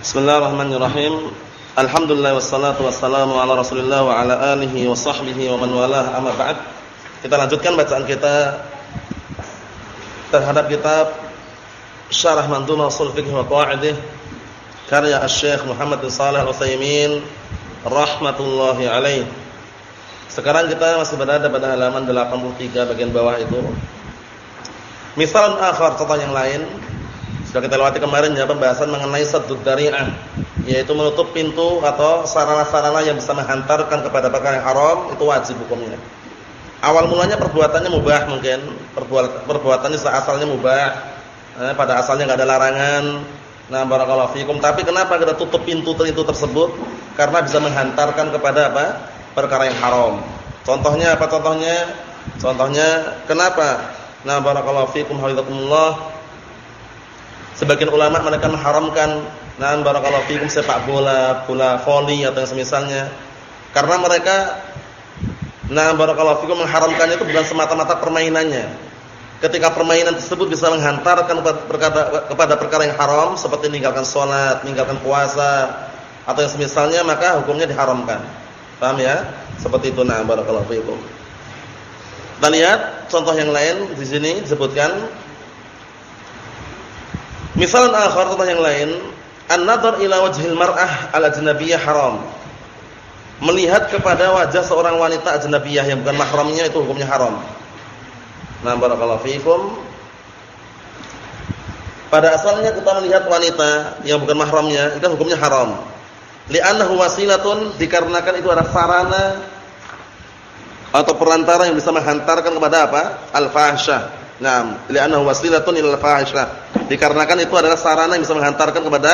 Bismillahirrahmanirrahim. Alhamdulillah wassalatu wassalamu ala Rasulillah wa ala alihi wa sahbihi wa man walah amma ba'd. Kita lanjutkan bacaan kita terhadap kitab Syarah Mandhumah Ushul Fiqh wa Qawaidih karya Asy-Syaikh Muhammad bin Shalih Al-Utsaimin rahmatullahi alaih. Sekarang kita masih berada pada halaman 83 bagian bawah itu. Misal akhar contoh yang lain sudah kita lewati kemarin ya pembahasan mengenai saddud dari'ah, yaitu menutup pintu atau sarana-sarana yang bisa menghantarkan kepada perkara yang haram, itu wajib hukumnya. Awal mulanya perbuatannya mubah mungkin, perbuatannya asalnya mubah, eh, pada asalnya nggak ada larangan. Nah, barakallahu fikum. Tapi kenapa kita tutup pintu pintu tersebut? Karena bisa menghantarkan kepada apa? Perkara yang haram. Contohnya apa contohnya? Contohnya kenapa? Nah, barakallahu fikum hafizakumullah Sebagian ulama mereka mengharamkan nan barakallahu fikum sepak bola, bola voli atau yang semisalnya. Karena mereka nah barakallahu fikum mengharamkannya itu bukan semata-mata permainannya. Ketika permainan tersebut bisa menghantarkan kepada, kepada perkara yang haram seperti meninggalkan sholat, meninggalkan puasa atau yang semisalnya maka hukumnya diharamkan. Paham ya? Seperti itu nah barakallahu fikum. Kita lihat contoh yang lain di sini disebutkan Misalan akhar contoh yang lain, an-nadhar ila wajhil mar'ah al-ajnabiyyah haram. Melihat kepada wajah seorang wanita ajnabiyah yang bukan mahramnya itu hukumnya haram. Nah, barakallahu fiikum. Pada asalnya kita melihat wanita yang bukan mahramnya itu hukumnya haram. Li'annahu wasilatun dikarenakan itu adalah sarana atau perantara yang bisa menghantarkan kepada apa? Al-fahsyah Naam, li'annahu wasilatun ilal fahisyah. Dikarenakan itu adalah sarana yang bisa menghantarkan kepada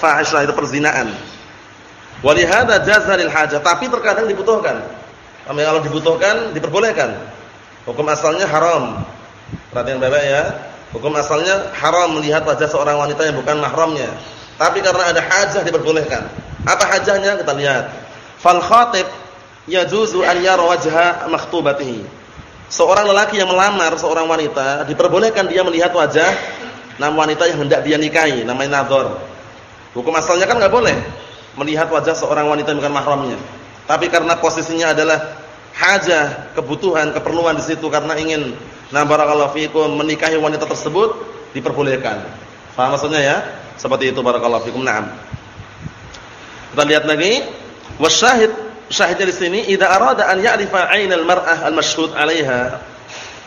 fahisyah itu perzinaan. Walihada jaza lil hajah, tapi terkadang dibutuhkan. Kalau dibutuhkan diperbolehkan. Hukum asalnya haram. Perhatian Bapak ya. Hukum asalnya haram melihat wajah seorang wanita yang bukan mahramnya. Tapi karena ada hajah diperbolehkan. Apa hajahnya? Kita lihat. Fal khatib yajuzu an yara wajha makhtubatihi seorang lelaki yang melamar seorang wanita diperbolehkan dia melihat wajah nama wanita yang hendak dia nikahi, namanya nadhar. Hukum asalnya kan nggak boleh melihat wajah seorang wanita yang bukan mahramnya. Tapi karena posisinya adalah hajah, kebutuhan, keperluan di situ karena ingin nah barakallahu menikahi wanita tersebut diperbolehkan. Paham maksudnya ya? Seperti itu barakallahu fikum. Naam. Kita lihat lagi wasyahid syahidnya di sini idza arada an ya'rifa 'ainal mar'ah al-mashhud 'alaiha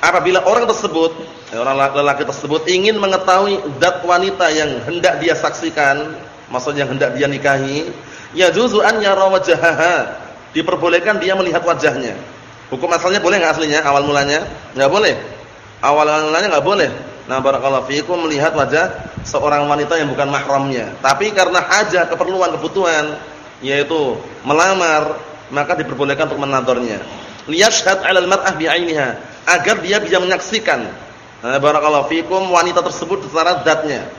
apabila orang tersebut ya, orang lelaki tersebut ingin mengetahui zat wanita yang hendak dia saksikan maksudnya yang hendak dia nikahi ya juzu an yara wajhaha diperbolehkan dia melihat wajahnya. Hukum asalnya boleh enggak aslinya awal mulanya? Enggak boleh. Awal mulanya enggak boleh. Nah barakallahu fiikum melihat wajah seorang wanita yang bukan mahramnya. Tapi karena hajah keperluan kebutuhan yaitu melamar maka diperbolehkan untuk menadornya. Liyashhad 'alal mar'ah bi'ainiha, agar dia bisa menyaksikan nah, barakallahu fikum wanita tersebut secara zatnya.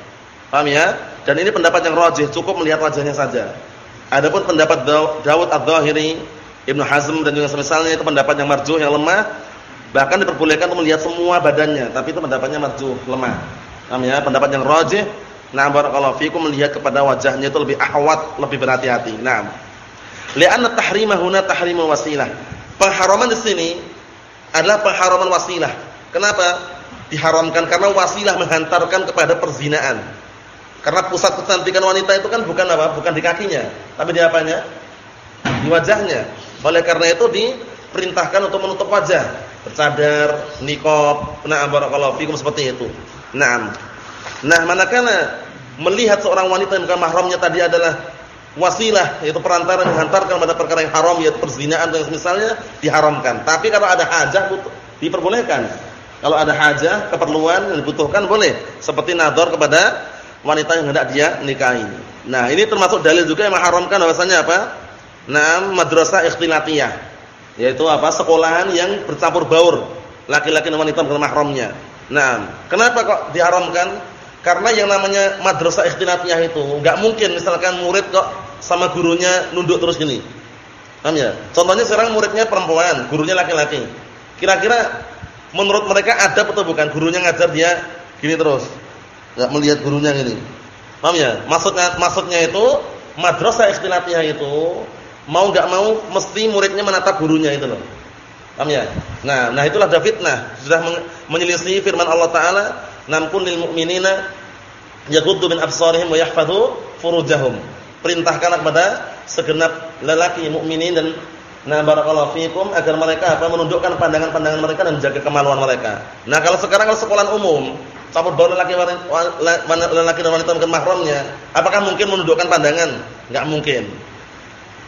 Paham ya? Dan ini pendapat yang rajih, cukup melihat wajahnya saja. Adapun pendapat Dawud Adz-Dzahiri, Ibnu Hazm dan juga semisalnya itu pendapat yang marjuh yang lemah, bahkan diperbolehkan untuk melihat semua badannya, tapi itu pendapatnya marjuh, lemah. Paham ya? Pendapat yang rajih, nah barakallahu fikum melihat kepada wajahnya itu lebih ahwat, lebih berhati-hati. Nah, Li'anna tahrima huna tahrimul wasilah. Pengharaman di sini adalah pengharaman wasilah. Kenapa? Diharamkan karena wasilah menghantarkan kepada perzinaan. Karena pusat kecantikan wanita itu kan bukan apa? Bukan di kakinya, tapi di apanya? Di wajahnya. Oleh karena itu diperintahkan untuk menutup wajah, bercadar, niqab, na'am barakallahu fikum seperti itu. Naam. Nah, manakala melihat seorang wanita yang bukan mahramnya tadi adalah wasilah yaitu perantara menghantarkan pada perkara yang haram yaitu perzinaan dan misalnya diharamkan. Tapi kalau ada hajah diperbolehkan. Kalau ada hajah, keperluan yang dibutuhkan boleh. Seperti nador kepada wanita yang hendak dia nikahi. Nah, ini termasuk dalil juga yang mengharamkan bahwasanya apa? Nah, madrasah ikhtilatiyah. Yaitu apa? Sekolahan yang bercampur baur laki-laki dan wanita bukan mahramnya. Nah, kenapa kok diharamkan? Karena yang namanya madrasah ikhtilatiyah itu enggak mungkin misalkan murid kok sama gurunya nunduk terus gini. Paham ya? Contohnya sekarang muridnya perempuan, gurunya laki-laki. Kira-kira menurut mereka ada atau bukan gurunya ngajar dia gini terus. Enggak melihat gurunya gini. Paham ya? Maksudnya maksudnya itu madrasah ikhtilatiyah itu mau enggak mau mesti muridnya menatap gurunya itu loh. Paham ya? Nah, nah itulah ada fitnah. Sudah menyelisih firman Allah taala, "Namkun lil mu'minina yaghuddu min absarihim wa yahfazu furujahum." Perintahkanlah kepada segenap lelaki mukminin dan Nah, barakallahu fikum agar mereka apa menundukkan pandangan-pandangan mereka dan menjaga kemaluan mereka. Nah, kalau sekarang kalau sekolah umum, campur baur lelaki lelaki dan wanita bukan mahramnya, apakah mungkin menundukkan pandangan? Enggak mungkin.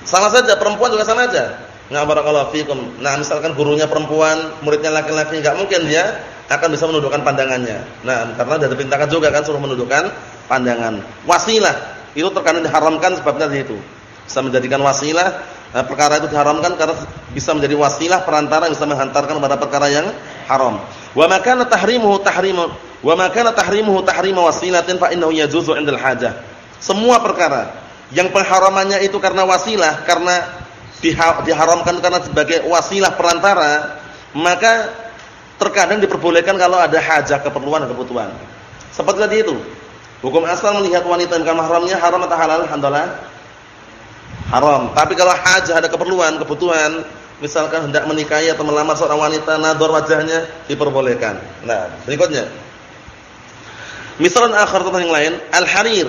Sama saja perempuan juga sama aja. Nah, barakallahu fikum. Nah, misalkan gurunya perempuan, muridnya laki-laki, enggak mungkin dia akan bisa menundukkan pandangannya. Nah, karena sudah diperintahkan juga kan suruh menundukkan pandangan. Wasilah itu terkadang diharamkan sebabnya itu. Bisa menjadikan wasilah Nah, perkara itu diharamkan karena bisa menjadi wasilah perantara bisa menghantarkan kepada perkara yang haram. Wa makana tahrimuhu tahrimu wa makana tahrimuhu tahrimu wasilatin fa innahu yajuzu 'indal hajah. Semua perkara yang pengharamannya itu karena wasilah, karena diharamkan karena sebagai wasilah perantara, maka terkadang diperbolehkan kalau ada hajah, keperluan dan kebutuhan. Seperti tadi itu. Hukum asal melihat wanita yang mahramnya haram atau halal? Alhamdulillah haram. Tapi kalau hajah ada keperluan, kebutuhan, misalkan hendak menikahi atau melamar seorang wanita, nador wajahnya diperbolehkan. Nah, berikutnya. Misalan akhar tentang yang lain, al-harir,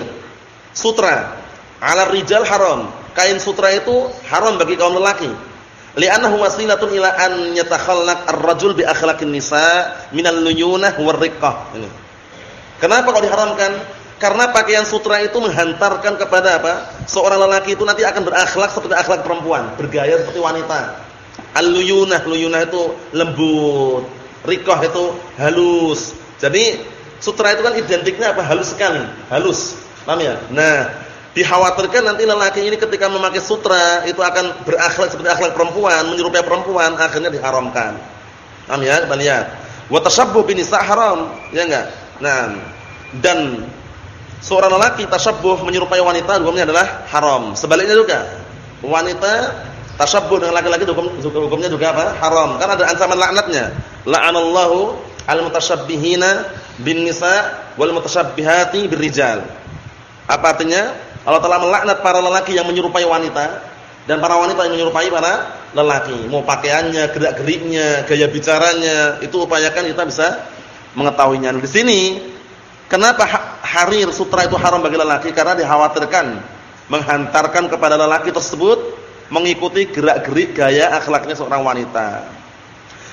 sutra. Ala rijal haram. Kain sutra itu haram bagi kaum lelaki. Li'annahu wasilatun ila an yatakhallaq ar-rajul bi akhlaqin nisa minal luyunah war-riqqah. Ini. Kenapa kok diharamkan? Karena pakaian sutra itu menghantarkan kepada apa? Seorang lelaki itu nanti akan berakhlak seperti akhlak perempuan, bergaya seperti wanita. Al-luyunah, luyunah itu lembut, rikoh itu halus. Jadi sutra itu kan identiknya apa? Halus sekali, halus. Paham ya? Nah, dikhawatirkan nanti lelaki ini ketika memakai sutra itu akan berakhlak seperti akhlak perempuan, menyerupai perempuan, akhirnya diharamkan. Paham ya? Kita lihat. Wa tashabbuh bin haram, ya enggak? Nah, dan seorang lelaki tasyabbuh menyerupai wanita hukumnya adalah haram. Sebaliknya juga, wanita tasyabbuh dengan laki-laki hukum, hukumnya juga apa? Haram. Karena ada ancaman laknatnya. La'anallahu al-mutasyabbihina bin nisa wal mutasyabbihati birrijal. Apa artinya? Allah telah melaknat para lelaki yang menyerupai wanita dan para wanita yang menyerupai para lelaki. Mau pakaiannya, gerak-geriknya, gaya bicaranya, itu upayakan kita bisa mengetahuinya. Di sini Kenapa harir sutra itu haram bagi lelaki? Karena dikhawatirkan menghantarkan kepada lelaki tersebut mengikuti gerak-gerik gaya akhlaknya seorang wanita.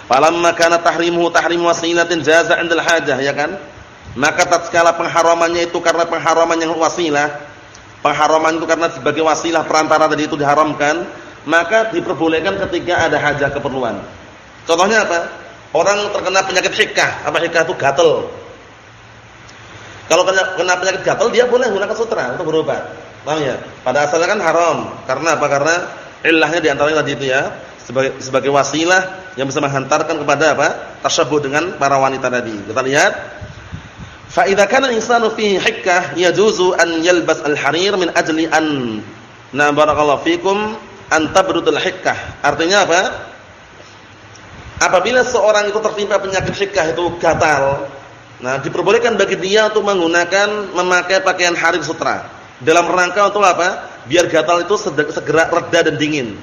Falamma kana tahrimuhu tahrim wasilatin jaza 'indal hajah, ya kan? Maka tatkala pengharamannya itu karena pengharaman yang wasilah, pengharaman itu karena sebagai wasilah perantara tadi itu diharamkan, maka diperbolehkan ketika ada hajah keperluan. Contohnya apa? Orang terkena penyakit hikah, apa hikah itu gatel kalau kena, kena penyakit gatal dia boleh menggunakan sutra untuk berobat. Paham ya? Pada asalnya kan haram. Karena apa? Karena ilahnya di antaranya tadi itu ya, sebagai sebagai wasilah yang bisa menghantarkan kepada apa? Tasyabbuh dengan para wanita tadi. Kita lihat fa idza kana insanu fi hikkah yajuzu an yalbas al-harir min ajli an na barakallahu fikum an tabrudul hikkah. Artinya apa? Apabila seorang itu tertimpa penyakit hikkah itu gatal, Nah, diperbolehkan bagi dia untuk menggunakan memakai pakaian harir sutra. Dalam rangka untuk apa? Biar gatal itu segera reda dan dingin.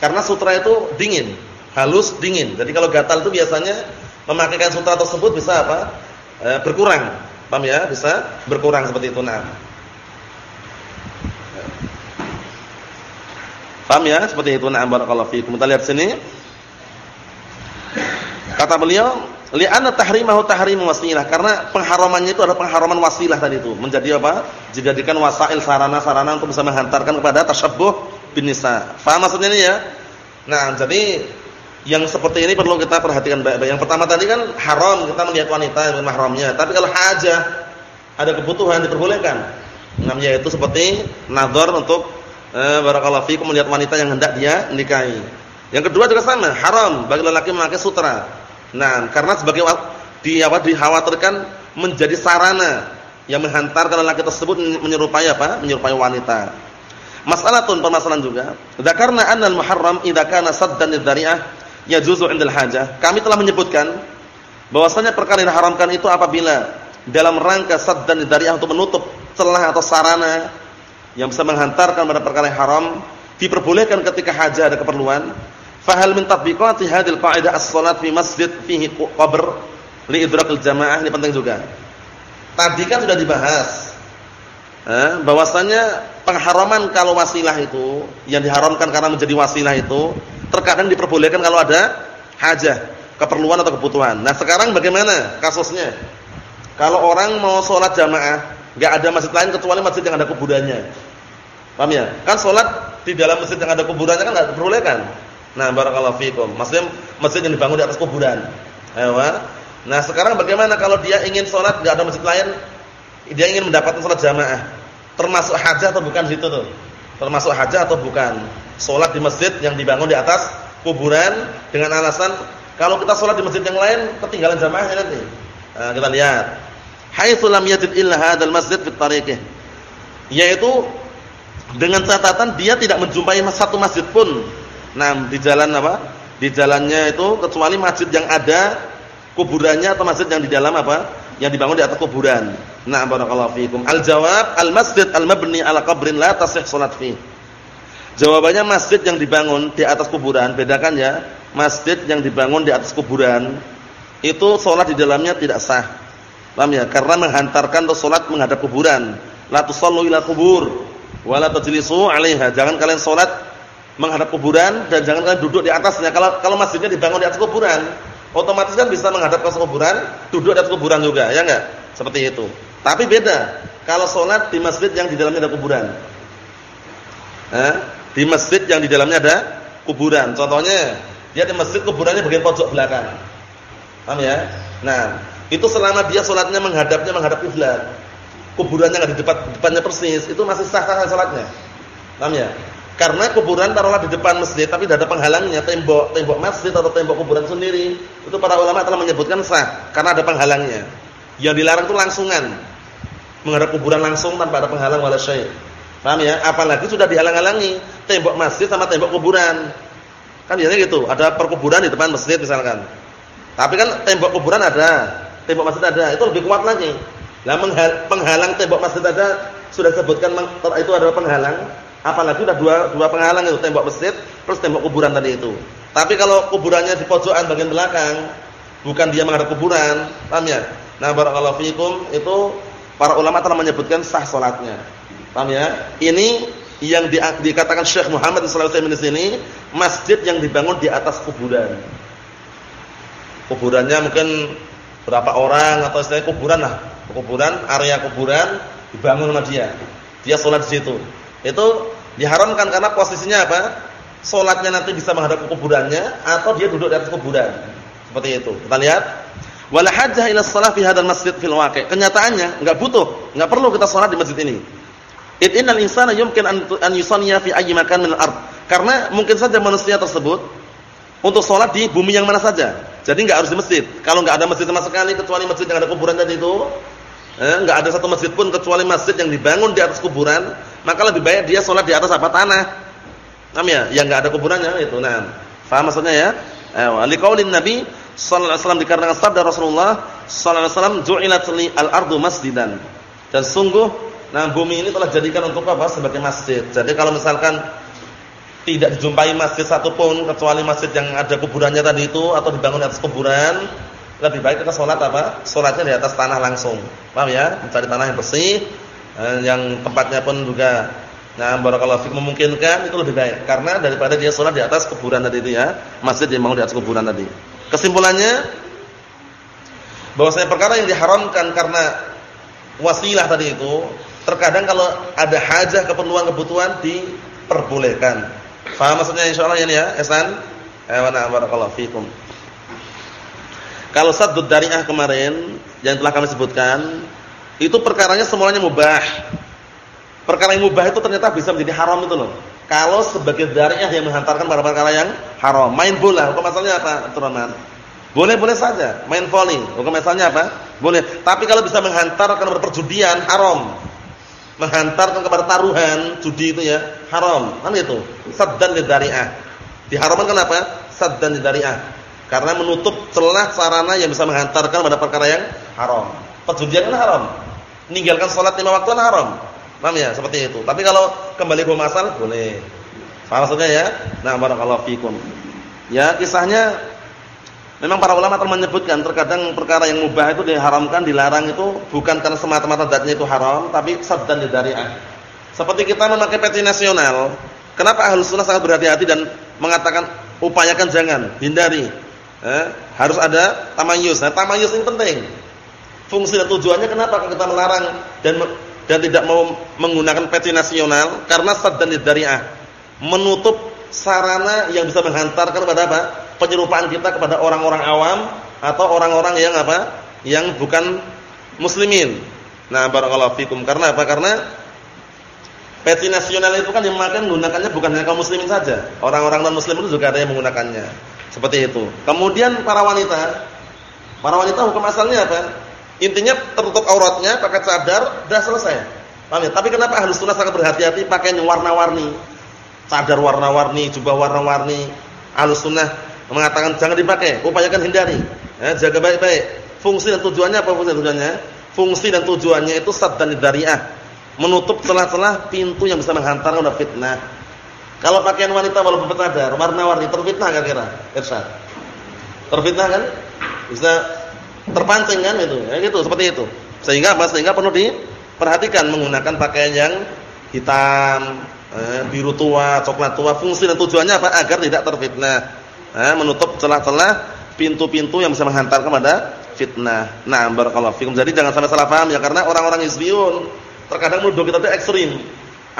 Karena sutra itu dingin, halus dingin. Jadi kalau gatal itu biasanya memakaikan sutra tersebut bisa apa? E, berkurang. Paham ya? Bisa berkurang seperti itu. Nah. Paham ya? Seperti itu. Nah, barakallahu fiikum. Kita lihat sini. Kata beliau, Li'anna tahrimahu tahrimu wasilah karena pengharamannya itu adalah pengharaman wasilah tadi itu menjadi apa? Dijadikan wasail sarana-sarana untuk bisa menghantarkan kepada tasyabbuh bin nisa. Paham maksudnya ini ya? Nah, jadi yang seperti ini perlu kita perhatikan baik-baik. Yang pertama tadi kan haram kita melihat wanita yang mahramnya. Tapi kalau hajah ada kebutuhan diperbolehkan. Namanya itu seperti nazar untuk eh, barakallahu fikum melihat wanita yang hendak dia nikahi. Yang kedua juga sama, haram bagi lelaki memakai sutra. Nah, karena sebagai di apa dikhawatirkan menjadi sarana yang menghantarkan lelaki tersebut menyerupai apa? Menyerupai wanita. Masalatun permasalahan juga. Dzakarna anna al-muharram idza kana saddan lidzari'ah yajuzu 'indal hajah. Kami telah menyebutkan bahwasanya perkara yang diharamkan itu apabila dalam rangka saddan lidzari'ah untuk menutup celah atau sarana yang bisa menghantarkan pada perkara yang haram diperbolehkan ketika haja ada keperluan. Fahal min tatbiqati hadil qa'idah as-salat fi masjid fihi qabr li idrakil jamaah ini penting juga. Tadi kan sudah dibahas eh, bahwasanya pengharaman kalau wasilah itu yang diharamkan karena menjadi wasilah itu terkadang diperbolehkan kalau ada hajah, keperluan atau kebutuhan. Nah, sekarang bagaimana kasusnya? Kalau orang mau sholat jamaah, nggak ada masjid lain kecuali masjid yang ada kuburannya. Paham ya? Kan sholat di dalam masjid yang ada kuburannya kan nggak diperbolehkan. Nah, barakallahu fikum. Maksudnya masjid yang dibangun di atas kuburan. Ayo, Nah, sekarang bagaimana kalau dia ingin sholat nggak ada masjid lain, dia ingin mendapatkan sholat jamaah, termasuk hajah atau bukan situ tuh? Termasuk hajah atau bukan? Sholat di masjid yang dibangun di atas kuburan dengan alasan kalau kita sholat di masjid yang lain ketinggalan jamaahnya nanti. Nah, kita lihat. Haitsu lam yajid illa hadzal masjid fi tariqih. Yaitu dengan catatan dia tidak menjumpai satu masjid pun. Nah, di jalan apa? Di jalannya itu kecuali masjid yang ada kuburannya atau masjid yang di dalam apa? Yang dibangun di atas kuburan. Nah, barakallahu fikum. Al-jawab, al-masjid al-mabni ala qabrin la tasih salat fi. Jawabannya masjid yang dibangun di atas kuburan, bedakan ya. Masjid yang dibangun di atas kuburan itu salat di dalamnya tidak sah. Paham ya? Karena menghantarkan atau salat menghadap kuburan. La tusallu ila kubur wa la tajlisu 'alaiha. Jangan kalian salat menghadap kuburan dan jangan kalian duduk di atasnya. Kalau kalau masjidnya dibangun di atas kuburan, otomatis kan bisa menghadap ke kuburan, duduk di atas kuburan juga, ya enggak? Seperti itu. Tapi beda kalau sholat di masjid yang di dalamnya ada kuburan. Eh? Di masjid yang di dalamnya ada kuburan. Contohnya, dia di masjid kuburannya bagian pojok belakang. Paham ya? Nah, itu selama dia sholatnya menghadapnya menghadap kiblat. Kuburannya enggak di depan depannya persis, itu masih sah-sah sholatnya. Paham ya? Karena kuburan taruhlah di depan masjid tapi tidak ada penghalangnya, tembok tembok masjid atau tembok kuburan sendiri. Itu para ulama telah menyebutkan sah karena ada penghalangnya. Yang dilarang itu langsungan. Menghadap kuburan langsung tanpa ada penghalang wala syai'. Paham ya? Apalagi sudah dihalang-halangi tembok masjid sama tembok kuburan. Kan biasanya gitu, ada perkuburan di depan masjid misalkan. Tapi kan tembok kuburan ada, tembok masjid ada, itu lebih kuat lagi. Nah, penghalang tembok masjid ada sudah sebutkan itu adalah penghalang Apalagi sudah dua dua penghalang itu, tembok masjid plus tembok kuburan tadi itu. Tapi kalau kuburannya di pojokan bagian belakang, bukan dia menghadap kuburan, paham ya? Nah, barakallahu fikum itu para ulama telah menyebutkan sah salatnya. Paham ya? Ini yang di, dikatakan Syekh Muhammad sallallahu alaihi wasallam di sini, masjid yang dibangun di atas kuburan. Kuburannya mungkin berapa orang atau istilahnya kuburan lah. Kuburan, area kuburan dibangun sama dia. Dia salat di situ. Itu diharamkan karena posisinya apa? Salatnya nanti bisa menghadap ke kuburannya atau dia duduk di atas kuburan. Seperti itu. Kita lihat. Wala hajjah ila shalah fi hadzal masjid fil waqi'. Kenyataannya enggak butuh, enggak perlu kita salat di masjid ini. It innal insana yumkin an, an yusalliya fi ayyi makan min al-ard. Karena mungkin saja manusia tersebut untuk salat di bumi yang mana saja. Jadi enggak harus di masjid. Kalau enggak ada masjid sama sekali kecuali masjid yang ada kuburan tadi itu, eh, enggak ada satu masjid pun kecuali masjid yang dibangun di atas kuburan, maka lebih baik dia sholat di atas apa tanah. Paham ya? Yang enggak ada kuburannya itu. Nah, paham maksudnya ya? Eh, liqaulin Nabi sallallahu alaihi wasallam dikarenakan sabda Rasulullah sallallahu alaihi wasallam ju'ilat al-ardu masjidan. Dan sungguh nah bumi ini telah jadikan untuk apa? Sebagai masjid. Jadi kalau misalkan tidak dijumpai masjid satupun kecuali masjid yang ada kuburannya tadi itu atau dibangun di atas kuburan, lebih baik kita sholat apa? Sholatnya di atas tanah langsung. Paham ya? Mencari tanah yang bersih, Eh, yang tempatnya pun juga nah barakallahu fik memungkinkan itu lebih baik karena daripada dia sholat di atas kuburan tadi itu ya masjid yang mau di atas kuburan tadi kesimpulannya bahwasanya perkara yang diharamkan karena wasilah tadi itu terkadang kalau ada hajah keperluan kebutuhan diperbolehkan paham maksudnya insyaallah ya ya Ihsan eh barakallahu fikum kalau saddud dariah kemarin yang telah kami sebutkan itu perkaranya semuanya mubah. Perkara yang mubah itu ternyata bisa menjadi haram itu loh. Kalau sebagai darinya yang menghantarkan pada perkara yang haram. Main bola, hukum asalnya apa, teman Boleh-boleh saja. Main volley, hukum asalnya apa? Boleh. Tapi kalau bisa menghantarkan kepada perjudian, haram. Menghantarkan kepada taruhan, judi itu ya, haram. Kan itu. Saddan lidari'ah. Diharamkan kenapa? Saddan lidari'ah. Karena menutup celah sarana yang bisa menghantarkan pada perkara yang haram. Perjudian kan haram. Meninggalkan salat lima waktu kan haram. Paham ya? Seperti itu. Tapi kalau kembali ke masal boleh. Paham maksudnya ya? Nah, barakallahu fikum. Ya, kisahnya memang para ulama telah menyebutkan terkadang perkara yang mubah itu diharamkan, dilarang itu bukan karena semata-mata zatnya itu haram, tapi saddan lidari'ah. Seperti kita memakai peci nasional, kenapa Ahlus Sunnah sangat berhati-hati dan mengatakan upayakan jangan, hindari. Eh, harus ada tamayus. Nah, tamayus ini penting. Fungsi dan tujuannya kenapa kita melarang dan dan tidak mau menggunakan peci nasional? Karena saddan lidari'ah menutup sarana yang bisa menghantarkan kepada apa? Penyerupaan kita kepada orang-orang awam atau orang-orang yang apa? Yang bukan muslimin. Nah barakallahu fikum. Karena apa? Karena peci nasional itu kan yang makan menggunakannya bukan hanya kaum muslimin saja. Orang-orang non muslim itu juga ada yang menggunakannya seperti itu kemudian para wanita para wanita hukum asalnya apa Intinya tertutup auratnya pakai cadar, dah selesai. Paham ya? Tapi kenapa Ahlus Sunnah sangat berhati-hati pakai yang warna-warni? Cadar warna-warni, jubah warna-warni. Ahlus Sunnah mengatakan jangan dipakai, upayakan hindari. Ya, jaga baik-baik. Fungsi dan tujuannya apa fungsi dan tujuannya? Fungsi dan tujuannya itu saddan dzari'ah. Menutup celah-celah pintu yang bisa menghantarkan kepada fitnah. Kalau pakaian wanita walaupun bercadar, warna-warni terfitnah kira-kira? Irsyad. Terfitnah kan? Bisa terpancing kan itu. Ya gitu, seperti itu. Sehingga apa? Sehingga perlu diperhatikan menggunakan pakaian yang hitam, eh, biru tua, coklat tua. Fungsi dan tujuannya apa? Agar tidak terfitnah. Eh, menutup celah-celah pintu-pintu yang bisa menghantar kepada fitnah. Nah, barakallahu fikum. Jadi jangan sampai salah paham ya karena orang-orang hizbiyun terkadang nuduh kita itu ekstrim.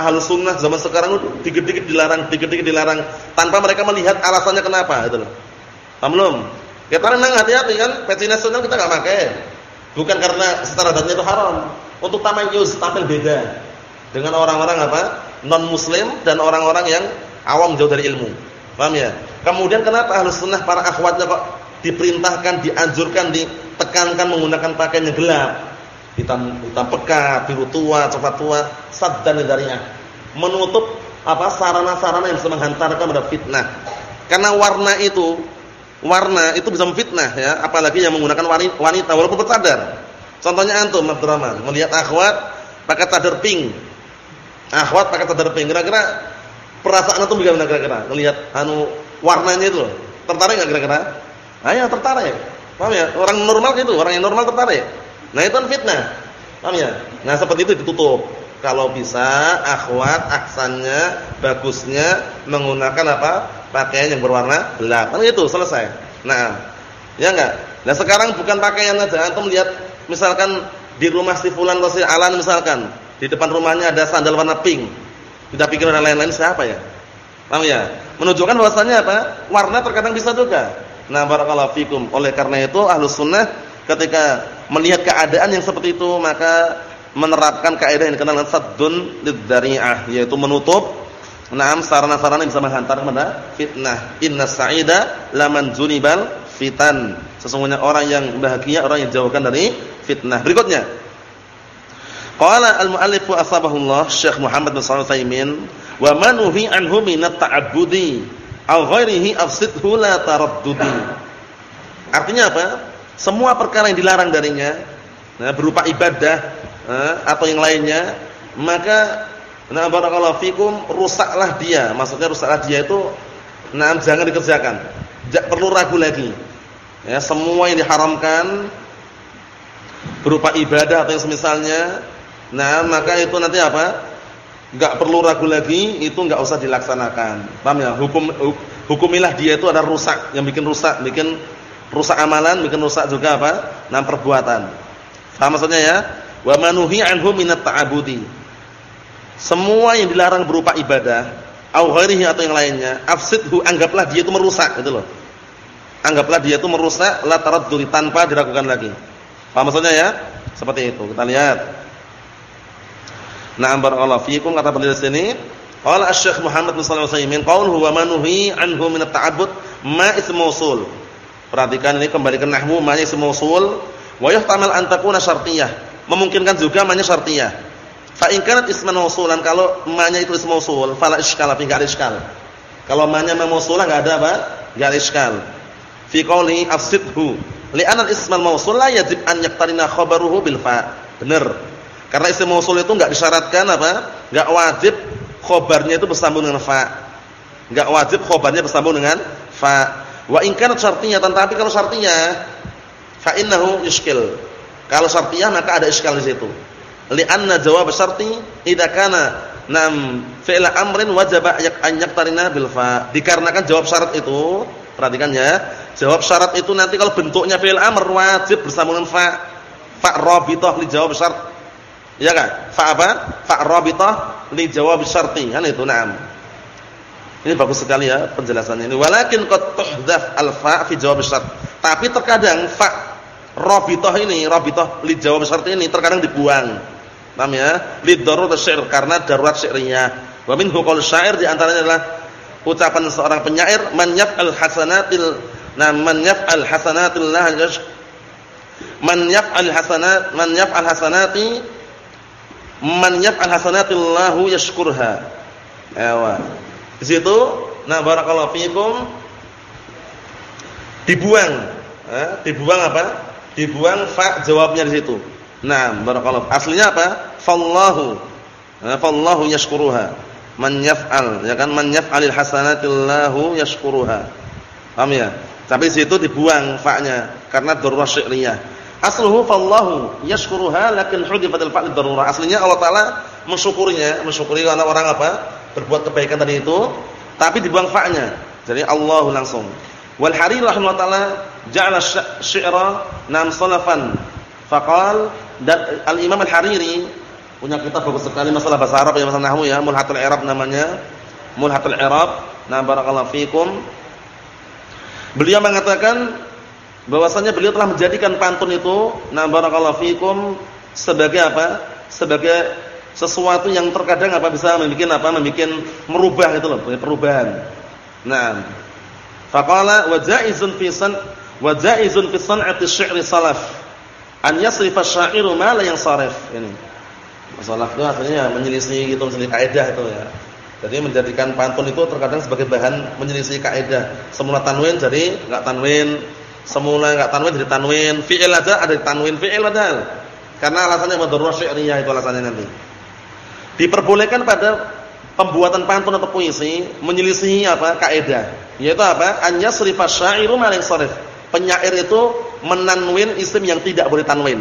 Ahlus sunnah zaman sekarang itu dikit-dikit dilarang, dikit-dikit dilarang tanpa mereka melihat alasannya kenapa gitu loh. Paham belum? Kita memang hati-hati kan, peci nasional kita nggak pakai. Bukan karena secara datanya itu haram. Untuk tamayus tampil beda dengan orang-orang apa? non muslim dan orang-orang yang awam jauh dari ilmu. Paham ya? Kemudian kenapa Ahlus Sunnah para akhwatnya kok diperintahkan, dianjurkan, ditekankan menggunakan pakaian yang gelap? Hitam hitam pekat, biru tua, coklat tua, saddan darinya. Menutup apa sarana-sarana yang bisa menghantarkan pada fitnah. Karena warna itu warna itu bisa memfitnah ya, apalagi yang menggunakan wanita walaupun bercadar. Contohnya antum Abdurrahman, melihat akhwat pakai cadar pink. Akhwat pakai cadar pink. Kira-kira perasaan antum bagaimana kira-kira? Melihat anu warnanya itu. Tertarik enggak kira-kira? Ah tertarik. Paham ya? Orang normal gitu, orang yang normal tertarik. Nah, itu kan fitnah. Paham ya? Nah, seperti itu ditutup. Kalau bisa akhwat aksannya bagusnya menggunakan apa? Pakaian yang berwarna gelap. Kan itu selesai. Nah, ya enggak? Nah, sekarang bukan pakaian aja. Antum lihat misalkan di rumah si fulan atau si alan misalkan, di depan rumahnya ada sandal warna pink. Kita pikir ada lain-lain siapa ya? Paham ya? Menunjukkan bahwasannya apa? Warna terkadang bisa juga. Nah, barakallahu fikum. Oleh karena itu Ahlus Sunnah ketika melihat keadaan yang seperti itu, maka menerapkan kaidah yang dikenal dengan saddun lidzari'ah yaitu menutup enam sarana-sarana yang bisa menghantar kepada fitnah. Inna sa'ida laman junibal fitan. Sesungguhnya orang yang bahagia orang yang jauhkan dari fitnah. Berikutnya. Qala al-muallif asbahullah Syekh Muhammad bin Shalih Utsaimin wa man uhi anhu min at-ta'abbudi aw ghairihi afsidhu la taraddudi. Artinya apa? Semua perkara yang dilarang darinya nah, berupa ibadah eh, atau yang lainnya, maka nah barakallahu fikum rusaklah dia. Maksudnya rusaklah dia itu nah jangan dikerjakan. Tidak perlu ragu lagi. Ya, semua yang diharamkan berupa ibadah atau yang semisalnya, nah maka itu nanti apa? Enggak perlu ragu lagi, itu enggak usah dilaksanakan. Paham ya? Hukum hukumilah dia itu ada rusak, yang bikin rusak, bikin rusak amalan, bikin rusak juga apa? Nah perbuatan. Paham maksudnya ya? Wa manuhi anhu minat ta'abudi. Semua yang dilarang berupa ibadah, au ghairihi atau yang lainnya, afsidhu anggaplah dia itu merusak gitu loh. Anggaplah dia itu merusak la taraddudi tanpa diragukan lagi. Paham maksudnya ya? Seperti itu. Kita lihat. Na'am barakallahu fiikum kata beliau sini, qala Asy-Syaikh Muhammad bin Shalih Al-Utsaimin wa manuhi anhu min at-ta'abbud ma ismu mausul. Perhatikan ini kembali ke nahwu ma ismu mausul wa yuhtamal an takuna syartiyah memungkinkan juga manya syartiyah. Fa in kanat isman mausulan kalau manya itu ism mausul fala iskal fi enggak iskal. Kalau manya mausulah enggak ada apa? Enggak iskal. Fi qouli afsidhu li'anna ismal mausul la yajib an yaqtarina khabaruhu bil fa. Benar. Karena isim mausul itu enggak disyaratkan apa? Enggak wajib khobarnya itu bersambung dengan fa. Enggak wajib khobarnya bersambung dengan fa. Wa in kanat tetapi kalau syartiyah fa innahu yushkil. Kalau syartiyah maka ada iskal di situ. Li'anna jawab syarti idza kana nam fi'l amrin wajaba an yaqtarina bil fa. Dikarenakan jawab syarat itu, perhatikan ya, jawab syarat itu nanti kalau bentuknya fi'il amr wajib dengan fa. Fa rabithah li jawab syart Ya kan? Fa apa? Fa rabithah li jawab syarti. Kan itu, na'am. Ini bagus sekali ya penjelasannya ini. Walakin qad tuhdhaf al-fa fi jawab syart. Tapi terkadang fa rabithah ini, rabithah li jawab syart ini terkadang dibuang. Paham ya? Li darurat syair karena darurat syairnya. Wa minhu qaul syair di antaranya adalah ucapan seorang penyair man yaf'al hasanatil nah man yaf'al hasanatillah man yaf'al hasanat man yaf'al hasanati man yaf'al hasanatillahu yashkurha. Ewa. Di situ nah barakallahu fikum dibuang. Eh, dibuang apa? Dibuang fa jawabnya di situ. Nah, barakallahu. Aslinya apa? Fallahu. Eh, fallahu yashkuruha. Man yaf'al, ya kan? Man yaf'alil hasanatillahu yashkuruha. Paham ya? Tapi di situ dibuang fa-nya karena darurat syi'riyah. Asluhu fallahu yashkuruha lakin hudifatil fa'l darurah. Aslinya Allah taala mensyukurinya, mensyukuri karena orang apa? Berbuat kebaikan tadi itu, tapi dibuang fa'nya. Jadi Allah langsung. Wal Hariri rahimahullah taala ja'ala syi'ra nam salafan. Faqal dan Al-Imam Al-Hariri punya kitab bagus sekali masalah bahasa Arab ya masalah nahwu ya, Mulhatul I'rab namanya. Mulhatul I'rab. Nah, barakallahu fikum. Beliau mengatakan bahwasanya beliau telah menjadikan pantun itu na barakallahu fikum sebagai apa? Sebagai sesuatu yang terkadang apa bisa membuat apa? Membuat merubah itu loh, perubahan. Nah, faqala wa jaizun fi san wa jaizun fi san'ati salaf an yasrifa asy-sya'iru ma la yansarif ini. Masalah itu artinya menyelisih gitu menyelisih kaidah itu ya. Jadi menjadikan pantun itu terkadang sebagai bahan menyelisih kaidah. Semula tanwin jadi enggak tanwin, Semula enggak tanwin jadi tanwin, fi'il aja ada tanwin fi'il padahal. Karena alasannya madharurah syi'riyah itu alasannya nanti. Diperbolehkan pada pembuatan pantun atau puisi menyelisihi apa? kaidah. Yaitu apa? An yasrifa syairu ma sarif. Penyair itu menanwin isim yang tidak boleh tanwin.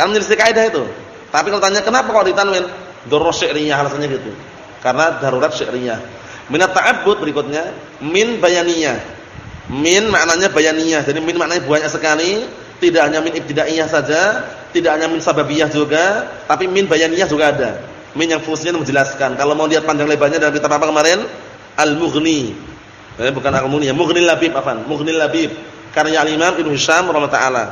Kan menyelisih kaidah itu. Tapi kalau tanya kenapa kok ditanwin? Darurah syi'riyah alasannya gitu. Karena darurat syi'riyah. Minat ta'abbud berikutnya min bayaniyah Min maknanya bayaniyah. Jadi min maknanya banyak sekali, tidak hanya min ibtidaiyah saja, tidak hanya min sababiyah juga, tapi min bayaniyah juga ada. Min yang fungsinya menjelaskan. Kalau mau lihat panjang lebarnya dalam kitab apa kemarin? Al-Mughni. Eh, bukan Al-Mughni ya, Mughni Labib apa? Mughni Labib. Karya Al-Imam Ibnu Hisham rahimahullah taala.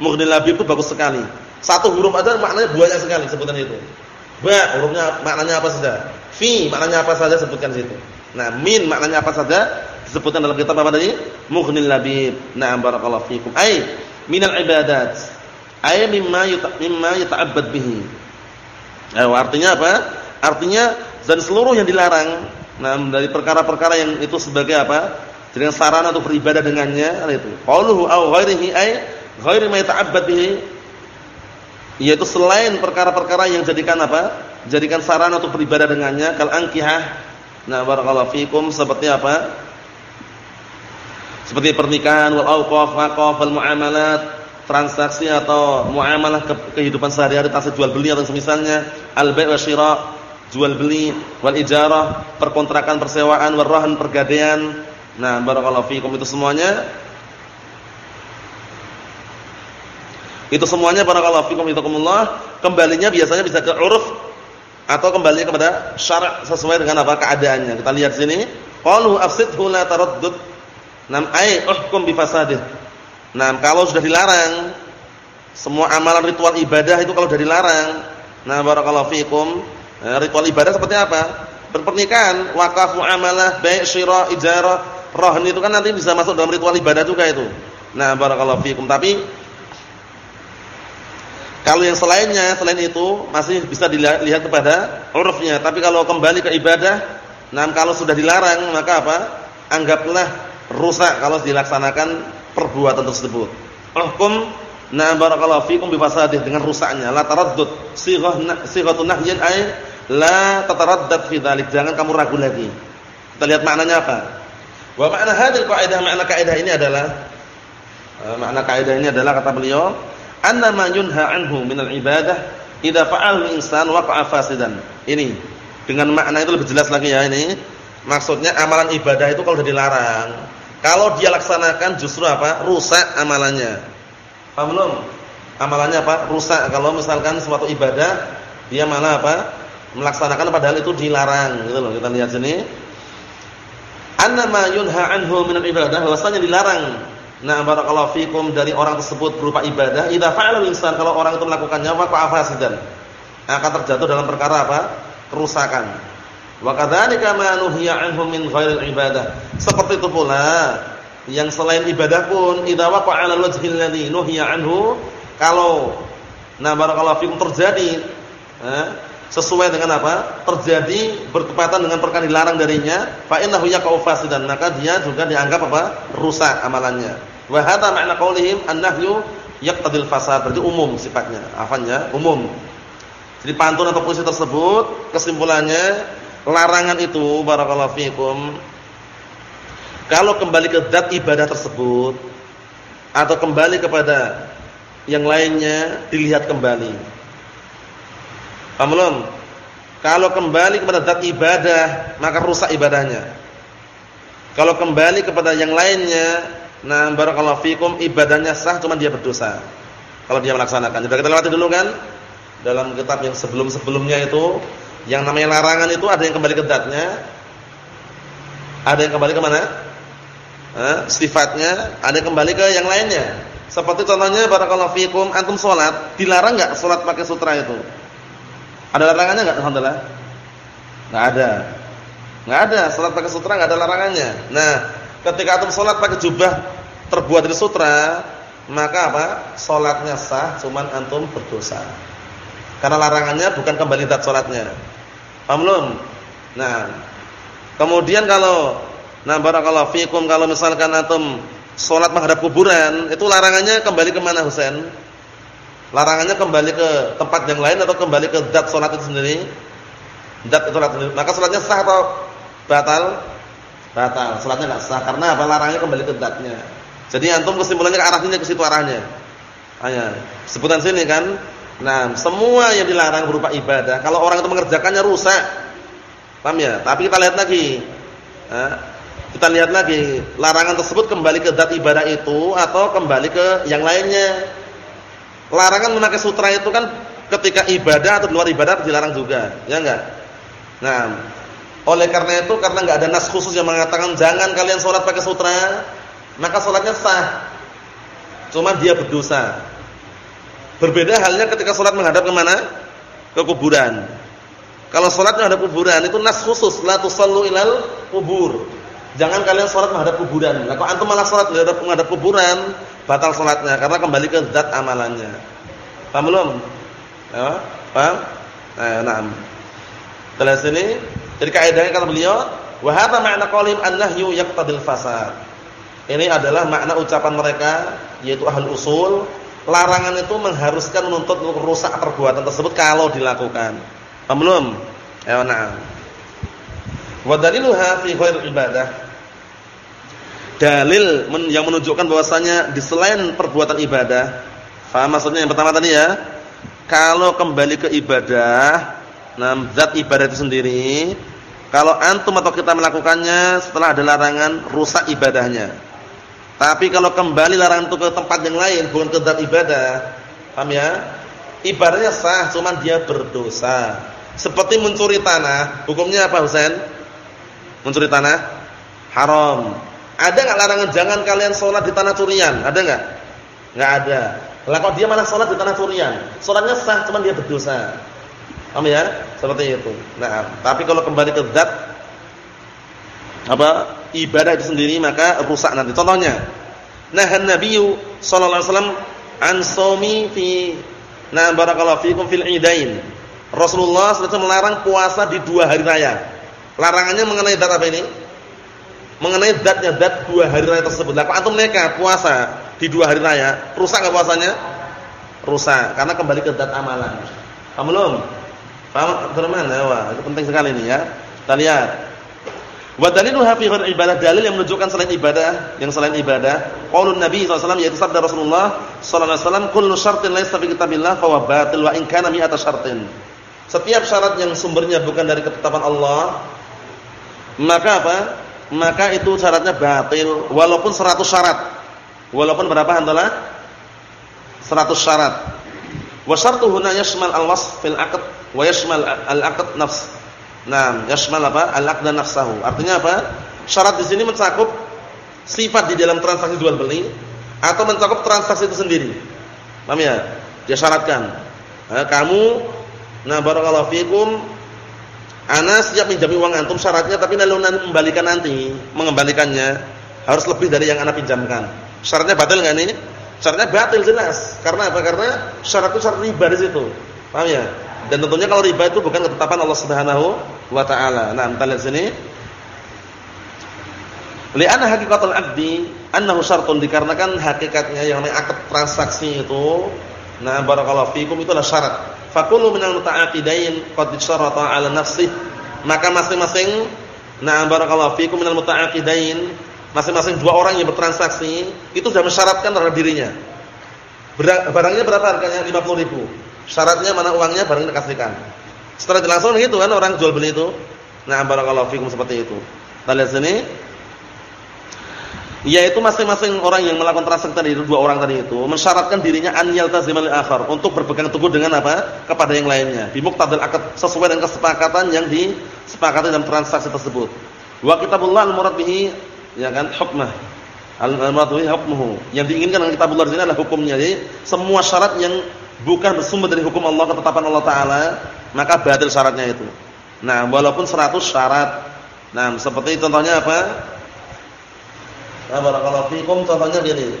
Mughni Labib itu bagus sekali. Satu huruf aja maknanya banyak sekali sebutan itu. Ba hurufnya maknanya apa saja? Fi maknanya apa saja sebutkan situ. Nah, min maknanya apa saja disebutkan dalam kitab apa tadi? Mughnil Labib. Na'am barakallahu fikum. Ai minal ibadat. Ai mimma yuta, mimma yata'abbad bihi. Eh, artinya apa? Artinya dan seluruh yang dilarang nah dari perkara-perkara yang itu sebagai apa? Jadi sarana untuk beribadah dengannya itu. Qauluhu au ghairihi ai ghairi ma yata'abbad bihi yaitu selain perkara-perkara yang jadikan apa? Jadikan sarana untuk beribadah dengannya kal ankihah. Nah, barakallahu fikum seperti apa? Seperti pernikahan, wal auqaf, waqaf, wal muamalat, transaksi atau muamalah ke kehidupan sehari-hari transaksi jual beli atau semisalnya, al bai' wa syira, jual beli, wal ijarah, perkontrakan, persewaan, wal rahan, pergadaian. Nah, barakallahu fikum itu semuanya Itu semuanya barakallahu fikum hitakumullah, kembalinya biasanya bisa ke uruf atau kembali kepada syarak sesuai dengan apa keadaannya. Kita lihat sini, qalu afsidhu la taraddud Nam ai uhkum bi fasadih. Nah, kalau sudah dilarang semua amalan ritual ibadah itu kalau sudah dilarang, nah barakallahu fikum, nah, ritual ibadah seperti apa? Berpernikahan, wakaf, muamalah, bai', syira, ijarah, rohn itu kan nanti bisa masuk dalam ritual ibadah juga itu. Nah, barakallahu fikum. Tapi kalau yang selainnya, selain itu masih bisa dilihat kepada urufnya. Tapi kalau kembali ke ibadah, nah kalau sudah dilarang maka apa? Anggaplah rusak kalau dilaksanakan perbuatan tersebut. Hukum Nah barakallahu fikum bi fasadih dengan rusaknya. La taraddud. Sighah sighatun nahyin ay la tataraddad fi dzalik jangan kamu ragu lagi. Kita lihat maknanya apa? Wa makna hadil qaidah makna kaidah ini adalah uh, makna kaidah ini adalah kata beliau anna ma yunha anhu minal ibadah idza fa'al insan waqa'a fasidan. Ini dengan makna itu lebih jelas lagi ya ini. Maksudnya amalan ibadah itu kalau sudah dilarang. Kalau dia laksanakan justru apa? Rusak amalannya Paham belum? Amalannya apa? Rusak. Kalau misalkan suatu ibadah dia malah apa? Melaksanakan padahal itu dilarang, gitu loh. Kita lihat sini. Anna ma yunha anhu min ibadah, bahwasanya dilarang. Nah, barakallahu fikum dari orang tersebut berupa ibadah, idza fa'ala insan kalau orang itu melakukannya waqa fasidan. Akan terjatuh dalam perkara apa? kerusakan. Wa kadzalika ma nuhiya anhu min ghairil ibadah. Seperti itu pula yang selain ibadah pun idza waqa'a 'ala al-wajhil ladzi nuhiya anhu kalau nah barakallahu fikum terjadi eh, sesuai dengan apa? terjadi bertepatan dengan perkara dilarang darinya fa innahu yaqa'u fasidan maka dia juga dianggap apa? rusak amalannya. Wa hadha ma'na qaulihim an-nahyu yaqtadil fasad berarti umum sifatnya, afannya umum. Jadi pantun atau puisi tersebut kesimpulannya larangan itu barakallahu fikum kalau kembali ke zat ibadah tersebut atau kembali kepada yang lainnya dilihat kembali. Belum? Kalau kembali kepada zat ibadah maka rusak ibadahnya. Kalau kembali kepada yang lainnya, nah barakallahu fikum ibadahnya sah cuma dia berdosa. Kalau dia melaksanakan. Sudah kita lewati dulu kan? Dalam kitab yang sebelum-sebelumnya itu yang namanya larangan itu ada yang kembali ke zatnya, ada yang kembali ke mana? Eh, sifatnya, ada kembali ke yang lainnya. Seperti contohnya barakallahu fikum antum salat, dilarang enggak salat pakai sutra itu? Ada larangannya enggak alhamdulillah? Enggak ada. Enggak ada, salat pakai sutra enggak ada larangannya. Nah, ketika antum salat pakai jubah terbuat dari sutra, maka apa? Salatnya sah, cuman antum berdosa. Karena larangannya bukan kembali zat salatnya. Paham belum? Nah, kemudian kalau Nah, barakallahu fikum kalau misalkan antum salat menghadap kuburan, itu larangannya kembali ke mana Husain? Larangannya kembali ke tempat yang lain atau kembali ke zat salat itu sendiri? Zat itu sendiri. Maka salatnya sah atau batal? Batal. Salatnya enggak sah karena apa? Larangannya kembali ke zatnya. Jadi antum kesimpulannya ke arahnya ke situ arahnya. Hanya sebutan sini kan. Nah, semua yang dilarang berupa ibadah, kalau orang itu mengerjakannya rusak. Paham ya? Tapi kita lihat lagi. Nah, kita lihat lagi, larangan tersebut kembali ke zat ibadah itu atau kembali ke yang lainnya. Larangan memakai sutra itu kan ketika ibadah atau luar ibadah dilarang juga, ya enggak? Nah, oleh karena itu karena enggak ada nas khusus yang mengatakan jangan kalian sholat pakai sutra, maka sholatnya sah. Cuma dia berdosa. Berbeda halnya ketika sholat menghadap ke mana? Ke kuburan. Kalau sholat menghadap kuburan itu nas khusus, la tusallu ilal kubur. Jangan kalian sholat menghadap kuburan. Nah, kalau antum malah sholat menghadap, menghadap kuburan, batal sholatnya karena kembali ke zat amalannya. Paham belum? Ya, paham? Nah, nah. Setelah sini, jadi kaidahnya kata beliau, wa hadza ma'na qaulihim an-nahyu fasad. Ini adalah makna ucapan mereka yaitu ahli usul, larangan itu mengharuskan menuntut rusak perbuatan tersebut kalau dilakukan. Paham belum? Ya, nah. Wa daliluha fi ghairi ibadah. Dalil yang menunjukkan bahwasanya di selain perbuatan ibadah, faham maksudnya yang pertama tadi ya? Kalau kembali ke ibadah, nah zat ibadah itu sendiri, kalau antum atau kita melakukannya setelah ada larangan, rusak ibadahnya. Tapi kalau kembali larangan itu ke tempat yang lain, bukan ke zat ibadah, paham ya? Ibadahnya sah, cuman dia berdosa. Seperti mencuri tanah, hukumnya apa Husain? mencuri tanah haram. Ada enggak larangan jangan kalian sholat di tanah curian? Ada enggak? Enggak ada. Lah kok dia malah sholat di tanah curian? Sholatnya sah, cuman dia berdosa. Paham ya? Seperti itu. Nah, tapi kalau kembali ke zat apa ibadah itu sendiri maka rusak nanti. Contohnya, nah Nabi sallallahu alaihi wasallam an shaumi fi na barakallahu fikum fil idain. Rasulullah SAW melarang puasa di dua hari raya. Larangannya mengenai zat apa ini? Mengenai zatnya zat dua hari raya tersebut. Lah antum mereka puasa di dua hari raya, rusak enggak puasanya? rusak karena kembali ke zat amalan. Paham belum? Paham Abdurrahman? Ya, wah, itu penting sekali nih ya. Kita lihat. Wa daliluha fi ibadah dalil yang menunjukkan selain ibadah, yang selain ibadah, qaulun Nabi SAW yaitu sabda Rasulullah sallallahu alaihi wasallam, "Kullu syartin laysa fi kitabillah fa huwa batil wa in kana mi'ata syartin." Setiap syarat yang sumbernya bukan dari ketetapan Allah, maka apa? Maka itu syaratnya batil walaupun 100 syarat. Walaupun berapa hantalah? 100 syarat. Wa syartu huna yashmal al-wasf fil 'aqd wa yashmal al-'aqd nafs. Nah, yashmal apa? Al-'aqd nafsahu. Artinya apa? Syarat di sini mencakup sifat di dalam transaksi jual beli atau mencakup transaksi itu sendiri. Paham ya? Dia syaratkan. Nah, kamu Nah, barakallahu fikum. Ana siap minjami uang antum syaratnya tapi lalu nanti membalikan nanti, mengembalikannya harus lebih dari yang ana pinjamkan. Syaratnya batal enggak ini? Syaratnya batil jelas. Karena apa? Karena syarat itu syarat riba di situ. Paham ya? Dan tentunya kalau riba itu bukan ketetapan Allah Subhanahu wa taala. Nah, kita lihat sini. Li'anna hakikatul aqdi annahu syartun dikarenakan hakikatnya yang namanya akad transaksi itu nah barakallahu fikum itu adalah syarat Fakulu minal muta'aqidain qad syarata 'ala nafsih. Maka masing-masing na'am barakallahu fikum minal muta'aqidain, masing-masing dua orang yang bertransaksi itu sudah mensyaratkan terhadap dirinya. Barangnya berapa harganya? 50 ribu. Syaratnya mana uangnya barangnya dikasihkan. Setelah dilangsung gitu kan orang jual beli itu. Na'am barakallahu fikum seperti itu. Kita lihat sini yaitu masing-masing orang yang melakukan transaksi tadi dua orang tadi itu mensyaratkan dirinya an yaltazimal akhar untuk berpegang teguh dengan apa? Kepada yang lainnya. Bi muqtadal akad sesuai dengan kesepakatan yang disepakati dalam transaksi tersebut. Wa kitabullah al-murad bihi ya kan hukmah. Al-murad bihi hukmuhu. Yang diinginkan dengan kitabullah di adalah hukumnya. Jadi semua syarat yang bukan bersumber dari hukum Allah ketetapan Allah taala maka batil syaratnya itu. Nah walaupun 100 syarat. Nah seperti contohnya apa Nah, barakallahu fikum contohnya gini.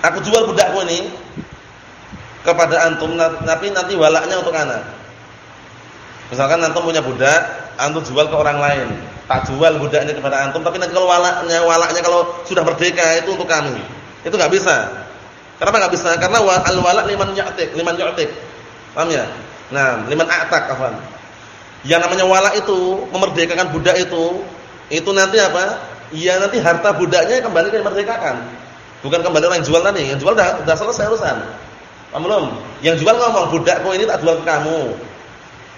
Aku jual budakku ini kepada antum tapi nanti walaknya untuk anak. Misalkan antum punya budak, antum jual ke orang lain. Tak jual budaknya kepada antum tapi nanti kalau walaknya walaknya kalau sudah merdeka itu untuk kami. Itu enggak bisa. Kenapa enggak bisa? Karena al-walak liman ya'tik, liman yu'tik. Paham ya? Nah, liman a'tak afwan. Yang namanya walak itu memerdekakan budak itu itu nanti apa? Iya nanti harta budaknya kembali ke merdekakan. Bukan kembali orang yang jual tadi. Yang jual udah, udah selesai urusan. Paham belum? Yang jual ngomong, budakku ini tak jual ke kamu.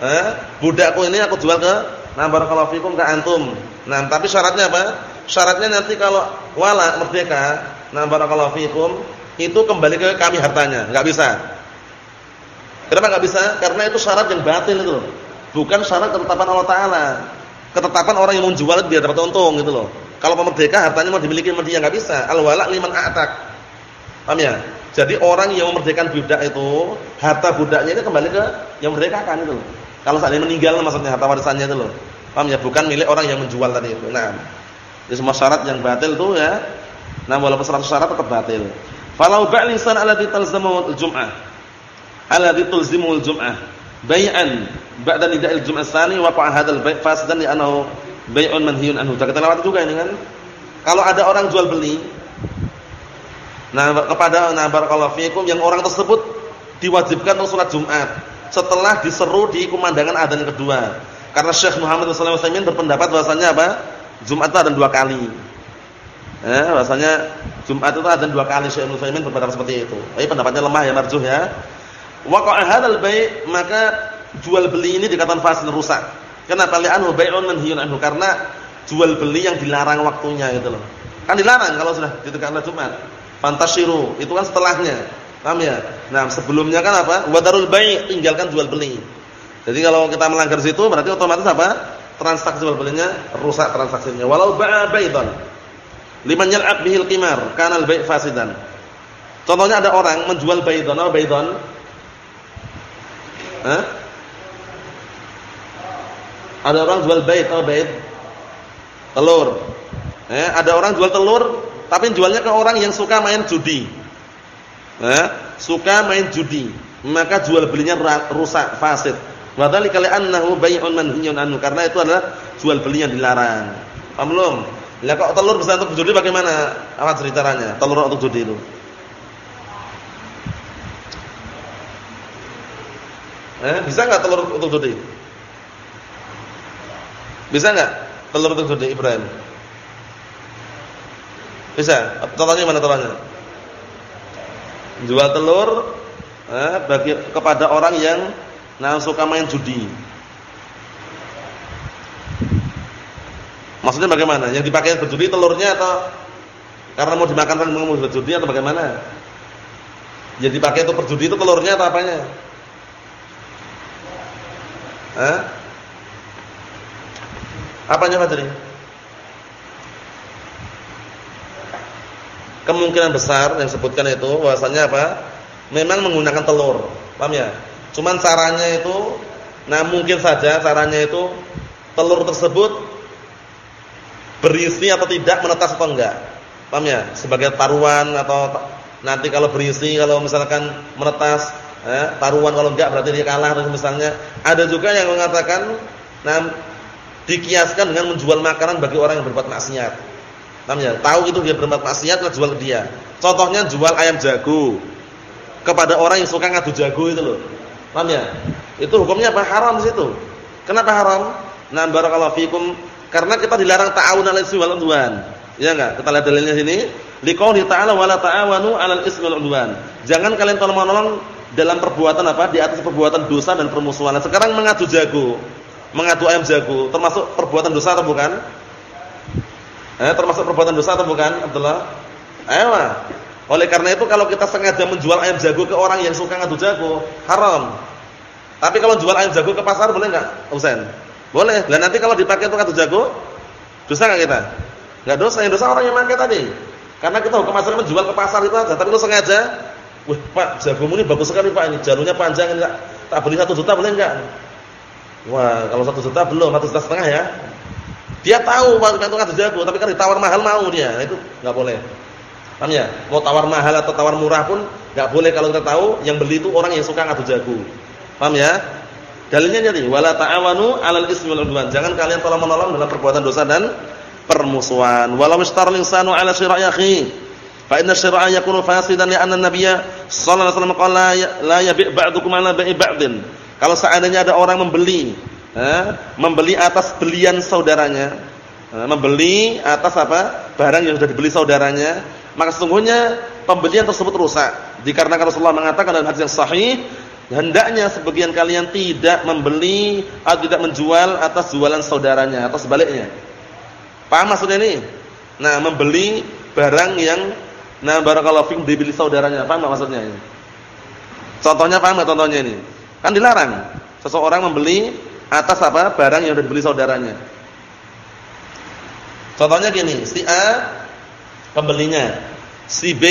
Eh? Budakku ini aku jual ke nah barakallahu fikum ke antum. Nah, tapi syaratnya apa? Syaratnya nanti kalau wala merdeka, nah barakallahu fikum, itu kembali ke kami hartanya. Enggak bisa. Kenapa enggak bisa? Karena itu syarat yang batil itu. Bukan syarat ketetapan Allah taala ketetapan orang yang menjual biar dapat untung gitu loh. Kalau pemerdeka hartanya mau dimiliki sama dia enggak bisa. Al-wala liman a'tak. Paham ya? Jadi orang yang memerdekakan budak itu, harta budaknya itu kembali ke yang merdekakan itu loh. Kalau seandainya meninggal maksudnya harta warisannya itu loh. Paham ya? Bukan milik orang yang menjual tadi itu. Nah, jadi semua syarat yang batil itu ya. Nah, walaupun syarat syarat tetap batil. Falau ba'l insan alladhi talzamu al-jum'ah. Alladhi tulzimu al-jum'ah. Bai'an ba'da nida'il jum'ah tsani waqa'a hadzal bai' fasidan li'annahu bai'un manhiyun anhu. Kita lewat juga ini kan. Kalau ada orang jual beli nah kepada nah barakallahu fikum yang orang tersebut diwajibkan untuk salat Jumat setelah diseru di kumandangan adzan kedua. Karena Syekh Muhammad sallallahu alaihi wasallam berpendapat bahwasanya apa? Jumat itu ada dua kali. Eh, bahwasanya Jumat itu ada dua kali Syekh Muhammad berpendapat seperti itu. Tapi pendapatnya lemah ya marjuh ya. Waqa'a hadzal bai' maka jual beli ini dikatakan fasid rusak. Kenapa? Li'anhu bai'un manhiyun anhu karena jual beli yang dilarang waktunya gitu loh. Kan dilarang kalau sudah ditegakkan Jumat. Fantashiru itu kan setelahnya. Paham ya? Nah, sebelumnya kan apa? Wadarul bai' tinggalkan jual beli. Jadi kalau kita melanggar situ berarti otomatis apa? Transaksi jual belinya rusak transaksinya. Walau ba'a baidan liman yal'ab bihil qimar kana al-bai' fasidan. Contohnya ada orang menjual baidan, apa baidan? Hah? Ada orang jual bait atau bait telur. Eh, ada orang jual telur tapi jualnya ke orang yang suka main judi. Eh, suka main judi, maka jual belinya rusak, fasid. Wa dzalika li'annahu bai'un manhiyun anhu karena itu adalah jual beli yang dilarang. Paham belum? Lah kok telur bisa untuk judi bagaimana? Apa ceritanya? Telur untuk judi itu. Eh, bisa enggak telur utuk dodi? Bisa enggak telur utuk dodi Ibrahim? Bisa. Contohnya mana contohnya? Jual telur eh, bagi kepada orang yang nah suka main judi. Maksudnya bagaimana? Yang dipakai berjudi telurnya atau karena mau dimakan kan mau berjudi atau bagaimana? Yang dipakai untuk berjudi itu telurnya atau apanya? Hah? Apanya Fadri? Kemungkinan besar yang sebutkan itu bahwasanya apa? Memang menggunakan telur. Paham ya? Cuman caranya itu nah mungkin saja caranya itu telur tersebut berisi atau tidak menetas atau enggak. Paham ya? Sebagai taruhan atau nanti kalau berisi kalau misalkan menetas eh, taruhan kalau enggak berarti dia kalah misalnya. Ada juga yang mengatakan nah dikiaskan dengan menjual makanan bagi orang yang berbuat maksiat. Paham ya? Tahu itu dia berbuat maksiat lah jual ke dia. Contohnya jual ayam jago kepada orang yang suka ngadu jago itu loh. Paham ya? Itu hukumnya apa? Haram di situ. Kenapa haram? Nah, barakallahu fikum karena kita dilarang ta'awun 'alal ismi wal 'udwan. Ya enggak? Kita lihat dalilnya sini. Liqouli ta'ala wala ta'awanu 'alal ismi wal 'udwan. Jangan kalian tolong-menolong dalam perbuatan apa? Di atas perbuatan dosa dan permusuhan. Sekarang mengadu jago, mengadu ayam jago, termasuk perbuatan dosa atau bukan? Eh, termasuk perbuatan dosa atau bukan, Abdullah? Ayo. Oleh karena itu kalau kita sengaja menjual ayam jago ke orang yang suka ngadu jago, haram. Tapi kalau jual ayam jago ke pasar boleh enggak, Husain? Boleh. Dan nanti kalau dipakai untuk kartu jago, dosa nggak kita? Nggak dosa. Yang dosa orang yang pakai tadi. Karena kita hukum asal menjual ke pasar itu aja. Tapi lu sengaja, wah Pak, jagomu ini bagus sekali Pak. Ini jalurnya panjang enggak? Tak beli satu juta boleh enggak? Wah, kalau satu juta belum, satu juta setengah ya. Dia tahu Pak itu kartu jago, tapi kan ditawar mahal mau dia. Itu nggak boleh. Paham ya? Mau tawar mahal atau tawar murah pun nggak boleh kalau kita tahu yang beli itu orang yang suka kartu jago. Paham ya? Dalilnya jadi wala ta'awanu 'alal ismi wal. Jangan kalian tolong-menolong dalam perbuatan dosa dan permusuhan. Walau istaral insanu 'ala syira'i. Fa inna syira'a yakunu fasidan li anna nabiyya sallallahu alaihi wasallam qala la yabi' ba'dukum 'ala ba'din. Kalau seandainya ada orang membeli, eh, membeli atas belian saudaranya, eh, membeli atas apa? barang yang sudah dibeli saudaranya, maka sesungguhnya pembelian tersebut rusak. Dikarenakan Rasulullah mengatakan dalam hadis yang sahih, hendaknya sebagian kalian tidak membeli atau tidak menjual atas jualan saudaranya atau sebaliknya. Paham maksudnya ini? Nah, membeli barang yang nah barakallahu fikum dibeli saudaranya. Paham maksudnya ini? Contohnya paham enggak contohnya ini? Kan dilarang seseorang membeli atas apa? barang yang sudah dibeli saudaranya. Contohnya gini, si A pembelinya, si B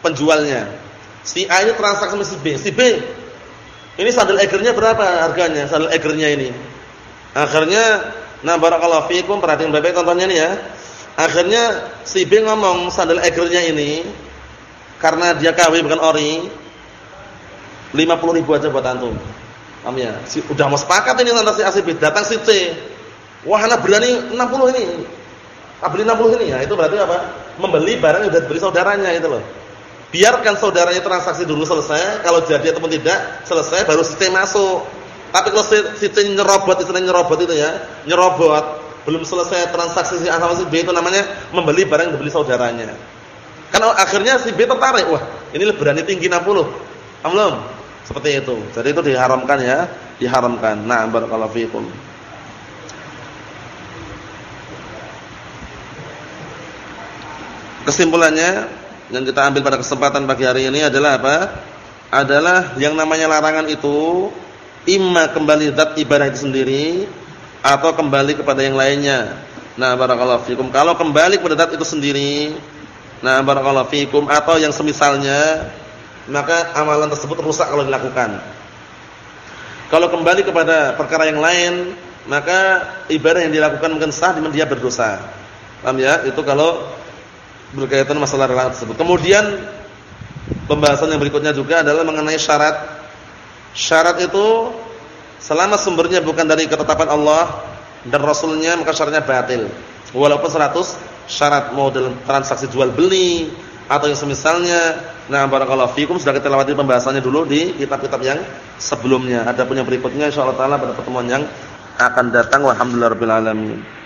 penjualnya. Si A ini transaksi sama si B. Si B ini sandal egernya berapa harganya? Sandal egernya ini. Akhirnya nah barakallahu fiikum perhatikan baik-baik contohnya nih ya. Akhirnya si B ngomong sandal egernya ini karena dia KW bukan ori 50 ribu aja buat antum. Paham ya? Si, udah mau sepakat ini antara si A si B, datang si C. Wah, anak berani 60 ini. Tak beli 60 ini ya, itu berarti apa? Membeli barang yang sudah dibeli saudaranya itu loh. Biarkan saudaranya transaksi dulu selesai, kalau jadi ataupun tidak selesai baru si C masuk. Tapi kalau si, si C nyerobot, istilahnya nyerobot itu ya, nyerobot, belum selesai transaksi si A sama si B itu namanya membeli barang yang dibeli saudaranya. Karena akhirnya si B tertarik, wah ini berani tinggi 60. Belum? Seperti itu. Jadi itu diharamkan ya, diharamkan. Nah, barakallahu fiikum. Kesimpulannya yang kita ambil pada kesempatan pagi hari ini adalah apa? Adalah yang namanya larangan itu imma kembali zat ibadah itu sendiri atau kembali kepada yang lainnya. Nah, barakallahu fikum. Kalau kembali kepada zat itu sendiri, nah barakallahu fikum atau yang semisalnya, maka amalan tersebut rusak kalau dilakukan. Kalau kembali kepada perkara yang lain, maka ibadah yang dilakukan mungkin sah di dia berdosa. Paham ya? Itu kalau berkaitan masalah larangan tersebut. Kemudian pembahasan yang berikutnya juga adalah mengenai syarat. Syarat itu selama sumbernya bukan dari ketetapan Allah dan Rasulnya maka syaratnya batil. Walaupun 100 syarat dalam transaksi jual beli atau yang semisalnya. Nah, barakallahu fikum sudah kita lewati pembahasannya dulu di kitab-kitab yang sebelumnya. Ada punya berikutnya insyaallah taala pada pertemuan yang akan datang. Walhamdulillahirabbil alamin.